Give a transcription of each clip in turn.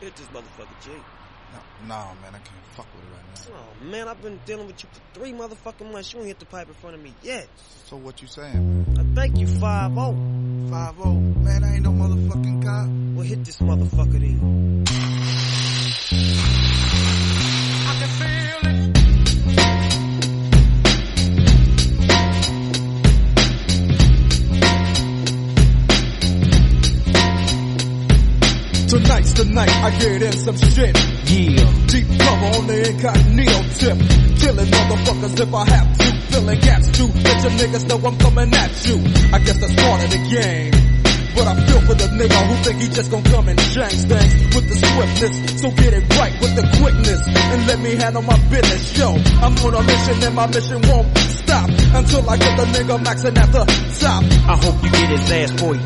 Hit this motherfucker, G. No, nah, man, I can't fuck with it right now. Oh, man, I've been dealing with you for three motherfucking months. You ain't hit the pipe in front of me yet. So what you saying, man? I thank you, 5 0. 5 0? Man, I ain't no motherfucking cop. Well, hit this motherfucker then. Tonight's the night I get in some shit. Yeah. Deep cover on the incognito tip. Killing motherfuckers if I have to. Filling gaps too. let your niggas know I'm coming at you. I guess that's part of the game. But I feel for the nigga who think he just gon' come and change things with the swiftness. So get it right with the quickness and let me handle my business. Yo, I'm on a mission and my mission won't stop until I get the nigga maxing at the top. I hope you get his ass before he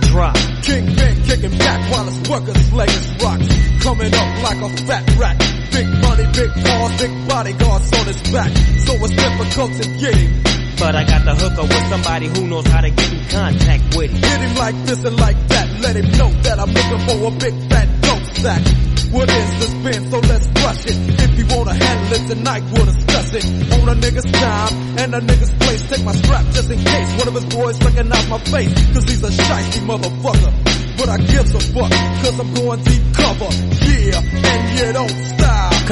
drop. Kingpin kicking back while his workers slaying rocks. Coming up like a fat rat. Big money, big cars, big bodyguards on his back. So it's difficult to get him. But I got the hooker with somebody who knows how to get in contact with him. Hit him like this and like that. Let him know that I'm looking for a big fat dope sack. What is spin? So let's rush it. If you wanna handle it tonight, we'll discuss it. On a nigga's time and a nigga's place. Take my strap just in case one of his boys recognize my face. Cause he's a shiesty motherfucker. But I give a fuck, cause I'm going deep cover. Yeah, and you don't.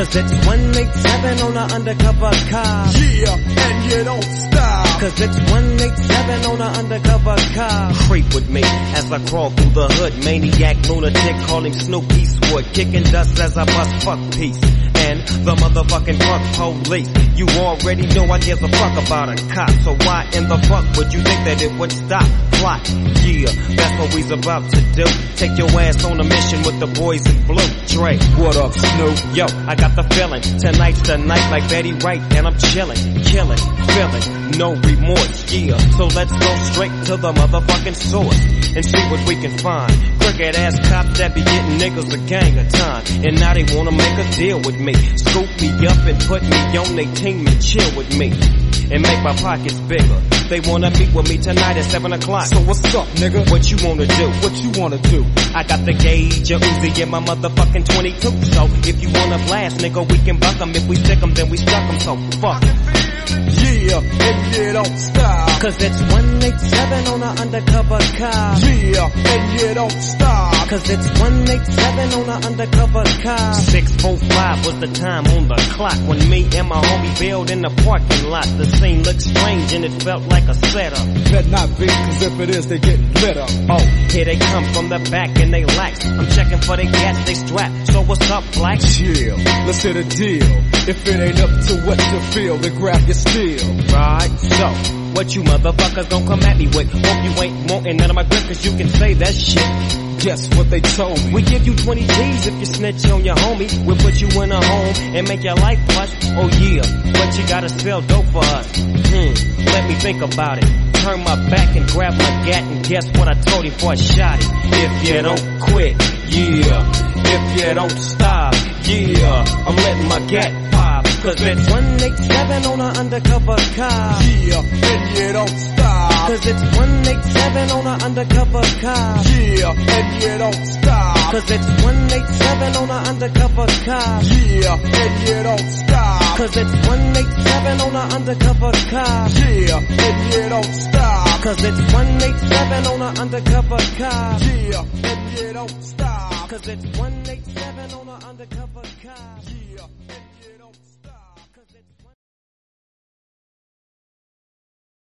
Cause it's 187 on an undercover car. Yeah, and you don't stop. Cause it's 187 on an undercover car. Creep with me as I crawl through the hood. Maniac, lunatic, calling Snoop Eastwood. Kicking dust as I bust fuck peace. And the motherfucking fuck police. You already know I give a fuck about a cop. So why in the fuck would you think that it would stop? Plot. Yeah, that's what we's about to do. Take your ass on a mission with the boys in blue. Dre, what up, Snoop? Yo, I got the feeling. Tonight's the night like Betty Wright, and I'm chilling, killing, feeling, no remorse. Yeah, so let's go straight to the motherfucking source and see what we can find. Crooked ass cops that be getting niggas a gang of time, and now they wanna make a deal with me. Scoop me up and put me on they team and chill with me. And make my pockets bigger. They wanna meet with me tonight at 7 o'clock. So what's up, nigga? What you wanna do? What you wanna do? I got the gauge, a Uzi, and my motherfucking 22. So if you wanna blast, nigga, we can buck 'em. If we stick 'em, then we stuck 'em. So fuck. Yeah, and you don't stop. Cause it's 187 on an undercover car. Yeah, and you don't stop. Cause it's 187 on an undercover car. 645 was the time on the clock when me and my homie bailed in the parking lot. The scene looked strange and it felt like a setup. Bet not be, cause if it is, they getting lit up. Oh, here they come from the back and they lax. I'm checking for the gas, they strap. So what's up, black? Chill, let's hit a deal. If it ain't up to what you feel, then grab your steel. Right, so what you motherfuckers gon' come at me with? Hope you ain't wanting none of my grip cause you can say that shit. Guess what they told me? We give you 20 G's if you snitch on your homie. We'll put you in a home and make your life plush. Oh yeah, but you gotta sell dope for us. Hmm, let me think about it. Turn my back and grab my gat and guess what I told him before I shot it. If you don't quit, yeah. If you don't stop, yeah. I'm letting my gat it's 187 on an undercover car. Yeah, and you don't stop. Cause it's 187 on an undercover car. Yeah, and you don't stop. Cause it's 187 on an undercover car. Yeah, and you don't stop. Cause it's 187 on an undercover car. Yeah, and you don't stop. Cause it's 187 on an undercover car. Yeah, and you don't stop. Cause it's 187 on an undercover car. Yeah. Cause it's